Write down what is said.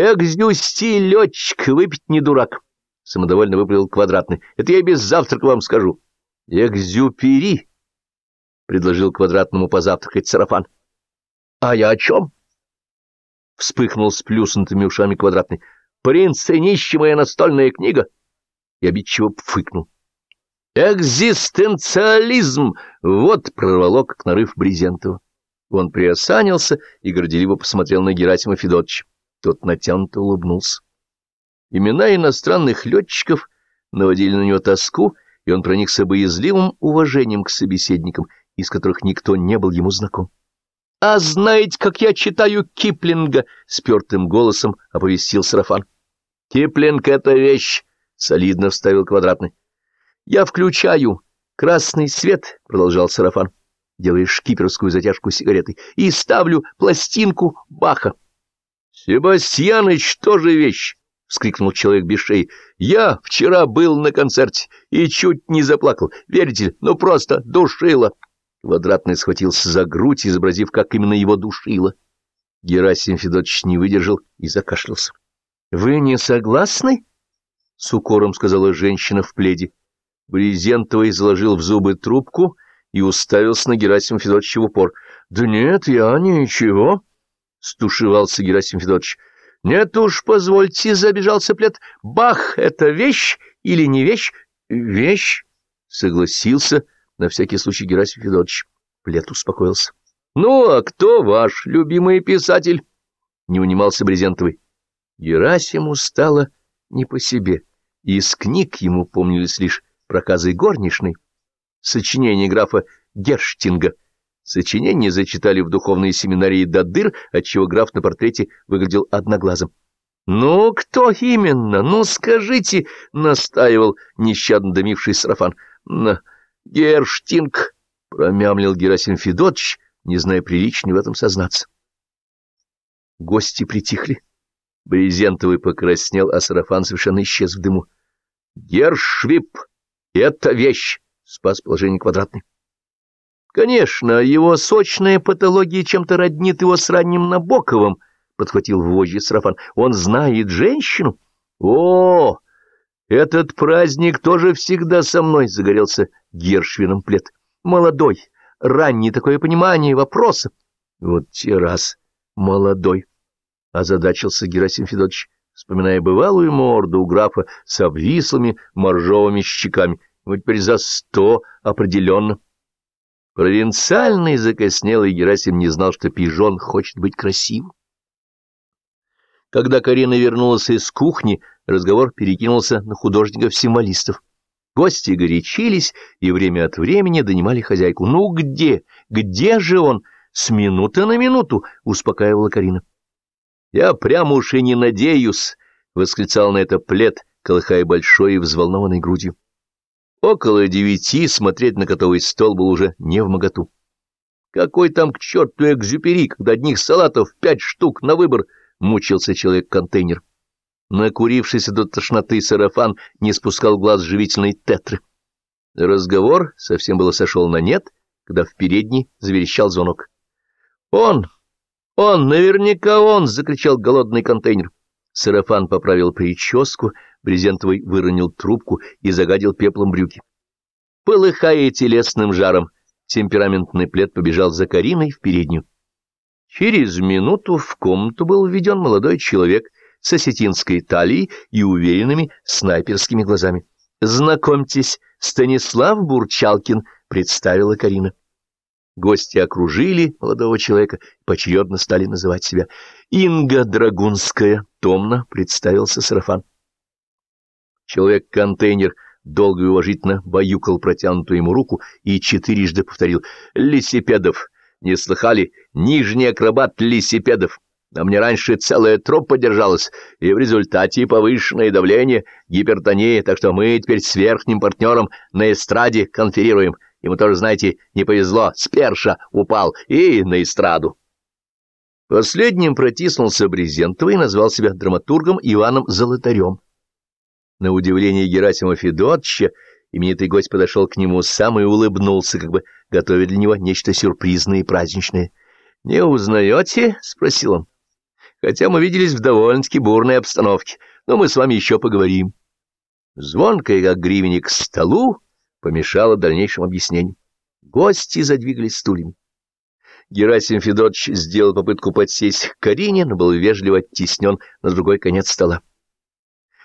Экзюсти летчик, выпить не дурак. Самодовольно выпалил квадратный. Это я без завтрака вам скажу. Экзюпери, предложил квадратному позавтракать сарафан. А я о чем? Вспыхнул с плюснутыми ушами квадратный. Принц и нищий моя настольная книга. И обидчиво фыкнул. Экзистенциализм! Вот прорвало, как нарыв Брезентова. Он приосанился и горделиво посмотрел на Герасима Федотовича. Тот натянуто улыбнулся. Имена иностранных летчиков наводили на него тоску, и он проникся боязливым уважением к собеседникам, из которых никто не был ему знаком. — А знаете, как я читаю Киплинга? — спертым голосом оповестил Сарафан. — Киплинг — это вещь, — солидно вставил Квадратный. — Я включаю красный свет, — продолжал Сарафан, делая шкиперскую затяжку сигаретой, — и ставлю пластинку Баха. — Себастьяныч тоже вещь, — вскрикнул человек без шеи. — Я вчера был на концерте и чуть не заплакал. Верите ли, ну просто душило. Квадратный схватился за грудь, изобразив, как именно его душило. Герасим Федотович не выдержал и закашлялся. — Вы не согласны? — с укором сказала женщина в пледе. Брезентовый заложил в зубы трубку и уставился на Герасима Федотовича в упор. — Да нет, я ничего, — стушевался Герасим Федотович. — Нет уж, позвольте, — забежался плед. — Бах, это вещь или не вещь? — Вещь, — согласился на всякий случай Герасим Федотович. Плед успокоился. — Ну, а кто ваш любимый писатель? — не унимался Брезентовый. Герасиму стало не по себе. Из книг ему помнились лишь проказы горничной, сочинение графа Герштинга. Сочинение зачитали в духовной семинарии до дыр, отчего граф на портрете выглядел одноглазым. — Ну, кто именно? Ну, скажите, — настаивал нещадно дымивший сарафан. — Герштинг, — промямлил Герасим Федотович, не зная приличнее в этом сознаться. Гости притихли. Брезентовый покраснел, а сарафан совершенно исчез в дыму. — Гершвип! Это вещь! — спас положение квадратный. Конечно, его сочная патология чем-то роднит его с ранним Набоковым, — подхватил вожжи сарафан. Он знает женщину. О, этот праздник тоже всегда со мной, — загорелся Гершвином плед. Молодой, ранний, такое понимание вопроса. Вот те раз, молодой, — озадачился Герасим Федотович, вспоминая бывалую морду у графа с обвислыми моржовыми щеками. Вот теперь за сто определенно. Провинциальный закоснелый Герасим не знал, что пижон хочет быть красивым. Когда Карина вернулась из кухни, разговор перекинулся на художников-символистов. Гости горячились и время от времени донимали хозяйку. «Ну где? Где же он?» «С минуты на минуту», — успокаивала Карина. «Я прямо уж и не надеюсь», — восклицал на это плед, колыхая большой и взволнованной грудью. Около девяти смотреть на готовый стол был уже не в моготу. Какой там к черту экзюпери, когда одних салатов пять штук на выбор, мучился человек-контейнер. Накурившийся до тошноты сарафан не спускал глаз живительной тетры. Разговор совсем было сошел на нет, когда в передней заверещал звонок. «Он! Он! Наверняка он!» — закричал голодный контейнер. Сарафан поправил прическу, брезентовый выронил трубку и загадил пеплом брюки. Полыхая телесным жаром, темпераментный плед побежал за Кариной в переднюю. Через минуту в комнату был введен молодой человек с осетинской талией и уверенными снайперскими глазами. «Знакомьтесь, Станислав Бурчалкин», — представила Карина. Гости окружили молодого человека и поочередно стали называть себя. «Инга Драгунская», — томно представился Сарафан. Человек-контейнер долго и уважительно баюкал протянутую ему руку и четырежды повторил «Лисипедов! Не слыхали? Нижний акробат Лисипедов!» А мне раньше целая труппа держалась, и в результате повышенное давление, гипертония, так что мы теперь с верхним партнером на эстраде конферируем. Ему тоже, знаете, не повезло, с перша упал и на эстраду. Последним протиснулся Брезентовый и назвал себя драматургом Иваном Золотарем. На удивление Герасима Федотча именитый гость подошел к нему сам и улыбнулся, как бы готовя для него нечто сюрпризное и праздничное. — Не узнаете? — спросил он. — хотя мы виделись в довольно-таки бурной обстановке, но мы с вами еще поговорим. Звонкая, как гривенник, к столу помешала дальнейшим объяснениям. Гости задвигались стульями. Герасим Федорович сделал попытку подсесть к Карине, но был вежливо оттеснен на другой конец стола.